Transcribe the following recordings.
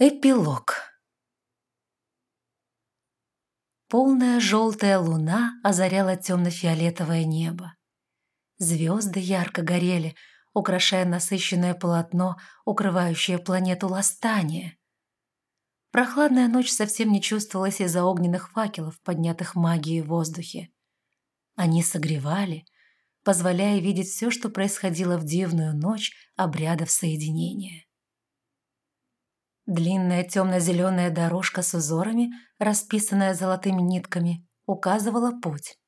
Эпилог Полная желтая луна озаряла темно-фиолетовое небо. Звезды ярко горели, украшая насыщенное полотно, укрывающее планету Ластания. Прохладная ночь совсем не чувствовалась из-за огненных факелов, поднятых магией в воздухе. Они согревали, позволяя видеть все, что происходило в дивную ночь обрядов соединения. Длинная темно-зеленая дорожка с узорами, расписанная золотыми нитками, указывала путь.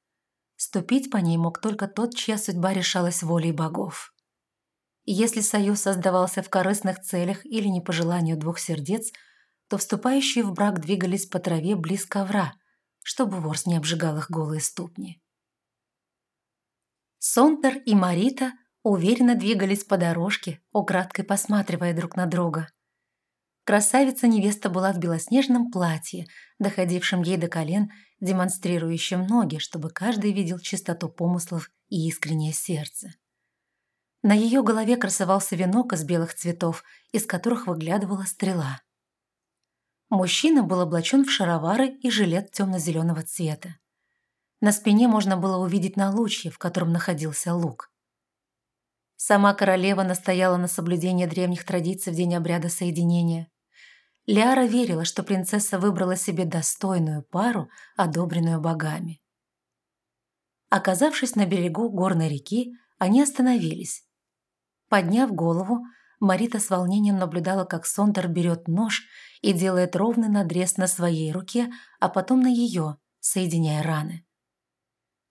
Ступить по ней мог только тот, чья судьба решалась волей богов. если союз создавался в корыстных целях или не по желанию двух сердец, то вступающие в брак двигались по траве близ ковра, чтобы ворс не обжигал их голые ступни. Сонтер и Марита уверенно двигались по дорожке, украдкой посматривая друг на друга – Красавица-невеста была в белоснежном платье, доходившем ей до колен, демонстрирующем ноги, чтобы каждый видел чистоту помыслов и искреннее сердце. На ее голове красовался венок из белых цветов, из которых выглядывала стрела. Мужчина был облачен в шаровары и жилет темно-зеленого цвета. На спине можно было увидеть налучье, в котором находился лук. Сама королева настояла на соблюдении древних традиций в день обряда соединения. Лиара верила, что принцесса выбрала себе достойную пару, одобренную богами. Оказавшись на берегу горной реки, они остановились. Подняв голову, Марита с волнением наблюдала, как Сонтер берет нож и делает ровный надрез на своей руке, а потом на ее, соединяя раны.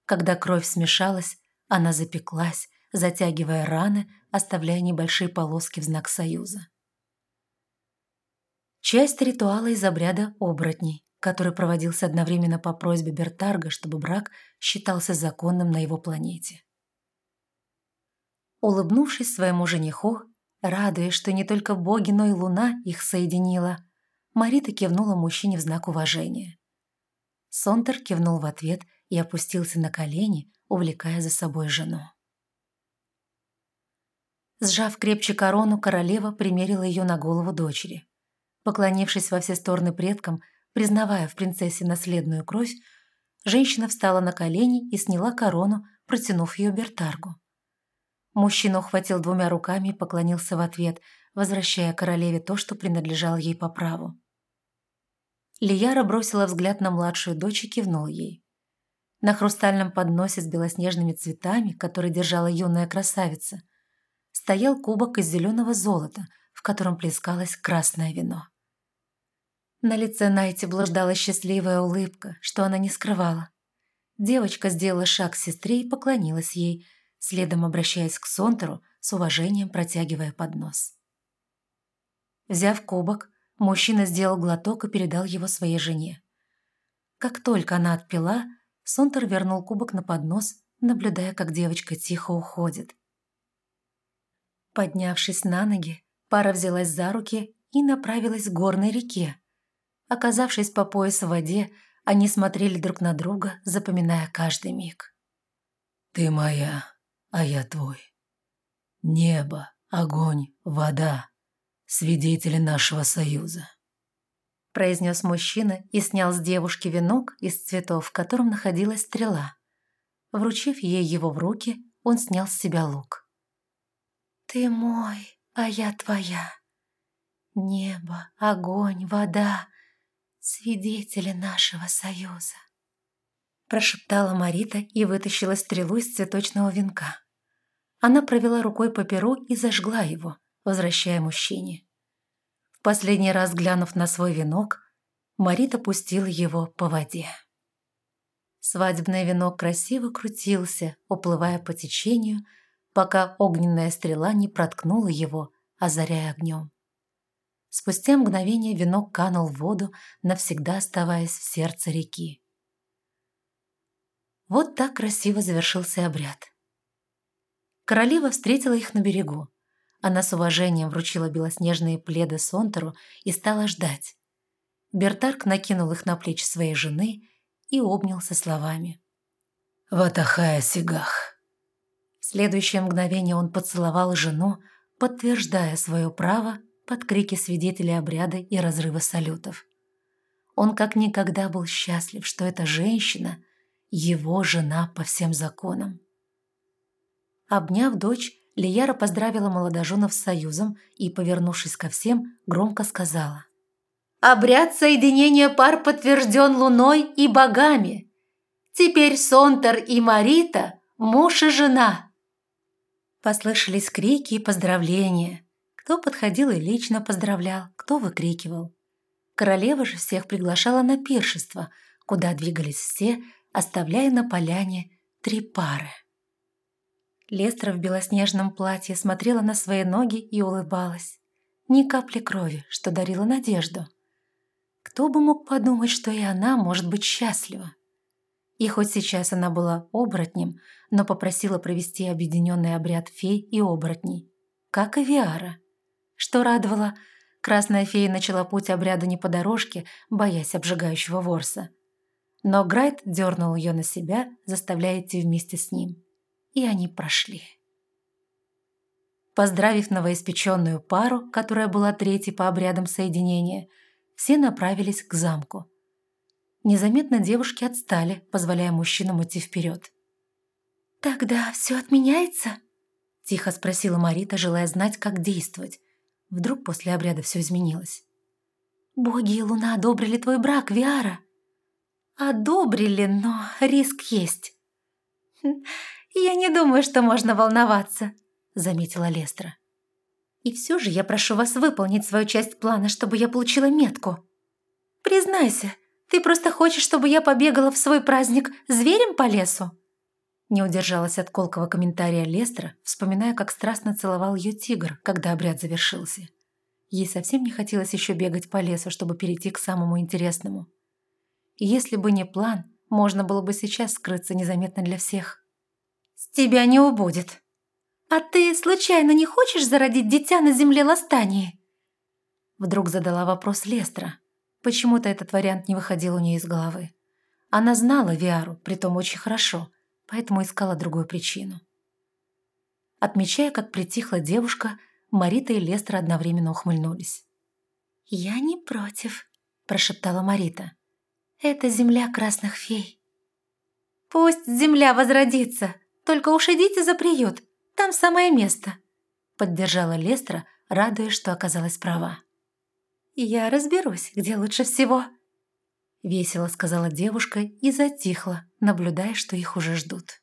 Когда кровь смешалась, она запеклась, затягивая раны, оставляя небольшие полоски в знак союза. Часть ритуала из обряда оборотней, который проводился одновременно по просьбе Бертарга, чтобы брак считался законным на его планете. Улыбнувшись своему жениху, радуясь, что не только боги, но и луна их соединила, Марита кивнула мужчине в знак уважения. Сонтер кивнул в ответ и опустился на колени, увлекая за собой жену. Сжав крепче корону, королева примерила ее на голову дочери. Поклонившись во все стороны предкам, признавая в принцессе наследную кровь, женщина встала на колени и сняла корону, протянув ее Бертаргу. Мужчина ухватил двумя руками и поклонился в ответ, возвращая королеве то, что принадлежало ей по праву. Лияра бросила взгляд на младшую дочь и кивнул ей. На хрустальном подносе с белоснежными цветами, который держала юная красавица, стоял кубок из зеленого золота, в котором плескалось красное вино. На лице Найти блуждала счастливая улыбка, что она не скрывала. Девочка сделала шаг к сестре и поклонилась ей, следом обращаясь к Сонтеру, с уважением протягивая поднос. Взяв кубок, мужчина сделал глоток и передал его своей жене. Как только она отпила, Сонтер вернул кубок на поднос, наблюдая, как девочка тихо уходит. Поднявшись на ноги, пара взялась за руки и направилась к горной реке, Оказавшись по пояс в воде, они смотрели друг на друга, запоминая каждый миг. «Ты моя, а я твой. Небо, огонь, вода — свидетели нашего союза», — произнес мужчина и снял с девушки венок из цветов, в котором находилась стрела. Вручив ей его в руки, он снял с себя лук. «Ты мой, а я твоя. Небо, огонь, вода свидетели нашего союза», прошептала Марита и вытащила стрелу из цветочного венка. Она провела рукой по перу и зажгла его, возвращая мужчине. В последний раз глянув на свой венок, Марита пустила его по воде. Свадебный венок красиво крутился, уплывая по течению, пока огненная стрела не проткнула его, озаряя огнем. Спустя мгновение венок канул в воду, навсегда оставаясь в сердце реки. Вот так красиво завершился обряд. Королева встретила их на берегу. Она с уважением вручила белоснежные пледы Сонтеру и стала ждать. Бертарк накинул их на плечи своей жены и обнял со словами. «Ватахая Сигах». В следующее мгновение он поцеловал жену, подтверждая свое право под крики свидетелей обряда и разрыва салютов. Он как никогда был счастлив, что эта женщина – его жена по всем законам. Обняв дочь, Лияра поздравила молодоженов с союзом и, повернувшись ко всем, громко сказала. «Обряд соединения пар подтвержден луной и богами. Теперь Сонтер и Марита – муж и жена». Послышались крики и поздравления. Кто подходил и лично поздравлял, кто выкрикивал. Королева же всех приглашала на пиршество, куда двигались все, оставляя на поляне три пары. Лестра в белоснежном платье смотрела на свои ноги и улыбалась. Ни капли крови, что дарила надежду. Кто бы мог подумать, что и она может быть счастлива? И хоть сейчас она была оборотнем, но попросила провести объединенный обряд фей и оборотней, как и Виара. Что радовало, красная фея начала путь обряда не по дорожке, боясь обжигающего ворса. Но Грайт дернул ее на себя, заставляя идти вместе с ним и они прошли. Поздравив новоиспеченную пару, которая была третьей по обрядам соединения, все направились к замку. Незаметно девушки отстали, позволяя мужчинам идти вперед. «Тогда все отменяется?» – тихо спросила Марита, желая знать, как действовать. Вдруг после обряда все изменилось. «Боги и Луна одобрили твой брак, Виара?» «Одобрили, но риск есть. «Я не думаю, что можно волноваться», — заметила Лестра. «И все же я прошу вас выполнить свою часть плана, чтобы я получила метку. Признайся, ты просто хочешь, чтобы я побегала в свой праздник зверем по лесу?» Не удержалась от колкого комментария Лестра, вспоминая, как страстно целовал ее тигр, когда обряд завершился. Ей совсем не хотелось еще бегать по лесу, чтобы перейти к самому интересному. Если бы не план, можно было бы сейчас скрыться незаметно для всех. «С тебя не убудет». «А ты случайно не хочешь зародить дитя на земле Ластании?» Вдруг задала вопрос Лестра. Почему-то этот вариант не выходил у нее из головы. Она знала Виару, притом очень хорошо, поэтому искала другую причину. Отмечая, как притихла девушка, Марита и Лестра одновременно ухмыльнулись. «Я не против», – прошептала Марита. «Это земля красных фей». «Пусть земля возродится», только уж идите за приют, там самое место», — поддержала Лестра, радуясь, что оказалась права. «Я разберусь, где лучше всего», — весело сказала девушка и затихла, наблюдая, что их уже ждут.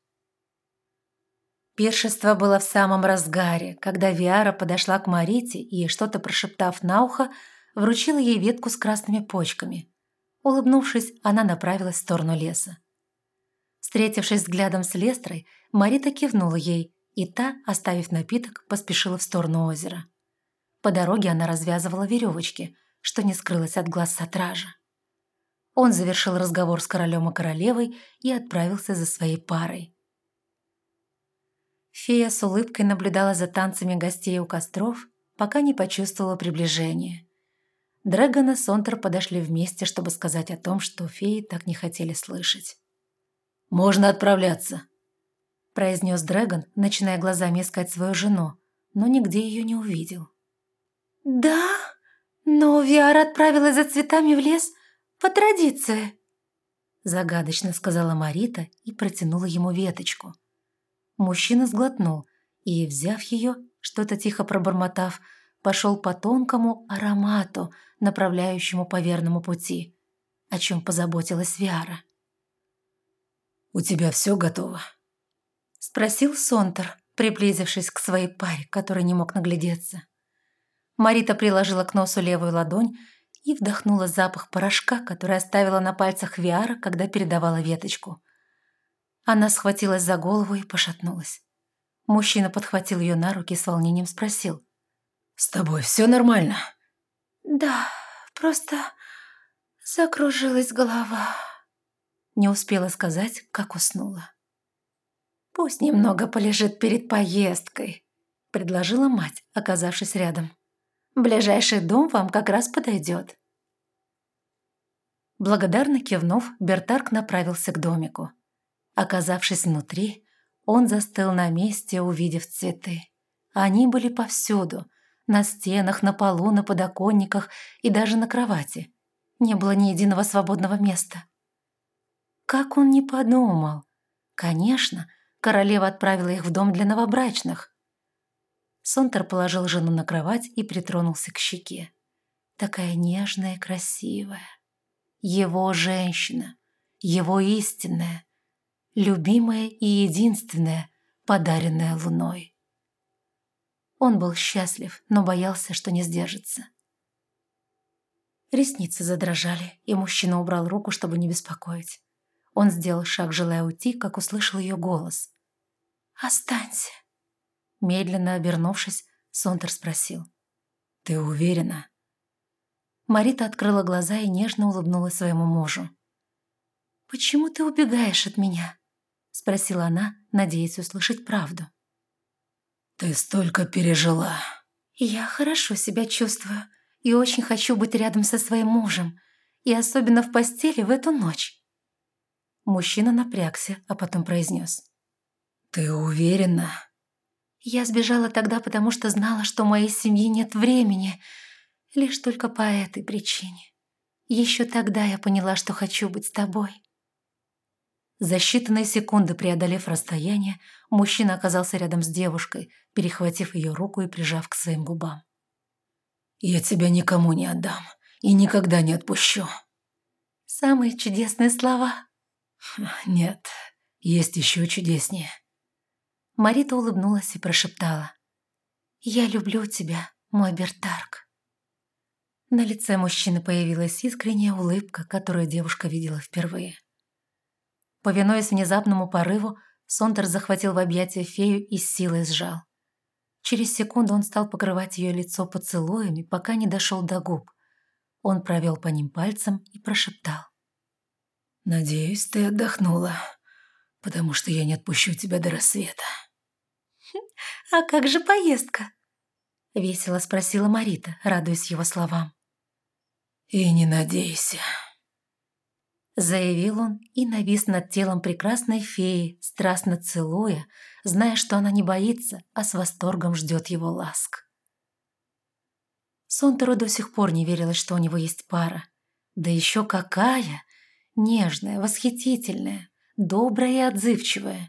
Пиршество было в самом разгаре, когда Виара подошла к Марите и, что-то прошептав на ухо, вручила ей ветку с красными почками. Улыбнувшись, она направилась в сторону леса. Встретившись взглядом с Лестрой, Марита кивнула ей, и та, оставив напиток, поспешила в сторону озера. По дороге она развязывала веревочки, что не скрылось от глаз Сатража. Он завершил разговор с королем и королевой и отправился за своей парой. Фея с улыбкой наблюдала за танцами гостей у костров, пока не почувствовала приближение. Дрэгон и Сонтер подошли вместе, чтобы сказать о том, что феи так не хотели слышать. «Можно отправляться», – произнес Дрэгон, начиная глазами искать свою жену, но нигде ее не увидел. «Да, но Виара отправилась за цветами в лес по традиции», – загадочно сказала Марита и протянула ему веточку. Мужчина сглотнул и, взяв ее, что-то тихо пробормотав, пошел по тонкому аромату, направляющему по верному пути, о чем позаботилась Виара. «У тебя все готово?» Спросил Сонтер, приблизившись к своей паре, который не мог наглядеться. Марита приложила к носу левую ладонь и вдохнула запах порошка, который оставила на пальцах Виара, когда передавала веточку. Она схватилась за голову и пошатнулась. Мужчина подхватил ее на руки и с волнением спросил. «С тобой все нормально?» «Да, просто закружилась голова». Не успела сказать, как уснула. «Пусть немного полежит перед поездкой», – предложила мать, оказавшись рядом. «Ближайший дом вам как раз подойдет». Благодарно кивнув, Бертарк направился к домику. Оказавшись внутри, он застыл на месте, увидев цветы. Они были повсюду, На стенах, на полу, на подоконниках и даже на кровати. Не было ни единого свободного места. Как он не подумал? Конечно, королева отправила их в дом для новобрачных. Сонтер положил жену на кровать и притронулся к щеке. Такая нежная красивая. Его женщина, его истинная, любимая и единственная, подаренная луной. Он был счастлив, но боялся, что не сдержится. Ресницы задрожали, и мужчина убрал руку, чтобы не беспокоить. Он сделал шаг, желая уйти, как услышал ее голос. «Останься!» Медленно обернувшись, Сонтер спросил. «Ты уверена?» Марита открыла глаза и нежно улыбнулась своему мужу. «Почему ты убегаешь от меня?» Спросила она, надеясь услышать правду. «Ты столько пережила!» «Я хорошо себя чувствую и очень хочу быть рядом со своим мужем, и особенно в постели в эту ночь». Мужчина напрягся, а потом произнес. «Ты уверена?» Я сбежала тогда, потому что знала, что моей семьи нет времени. Лишь только по этой причине. Еще тогда я поняла, что хочу быть с тобой. За считанные секунды, преодолев расстояние, мужчина оказался рядом с девушкой, перехватив ее руку и прижав к своим губам. «Я тебя никому не отдам и никогда не отпущу». «Самые чудесные слова». «Нет, есть еще чудеснее». Марита улыбнулась и прошептала. «Я люблю тебя, мой Бертарк». На лице мужчины появилась искренняя улыбка, которую девушка видела впервые. Повинуясь внезапному порыву, Сонтер захватил в объятия фею и с силой сжал. Через секунду он стал покрывать ее лицо поцелуями, пока не дошел до губ. Он провел по ним пальцем и прошептал. «Надеюсь, ты отдохнула, потому что я не отпущу тебя до рассвета». «А как же поездка?» — весело спросила Марита, радуясь его словам. «И не надейся», — заявил он и навис над телом прекрасной феи, страстно целуя, зная, что она не боится, а с восторгом ждет его ласк. Сонтеру до сих пор не верилось, что у него есть пара. Да еще какая! Нежная, восхитительная, добрая и отзывчивая.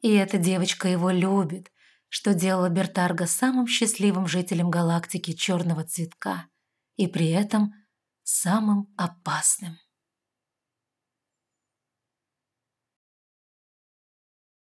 И эта девочка его любит, что делало Бертарга самым счастливым жителем галактики Черного Цветка и при этом самым опасным.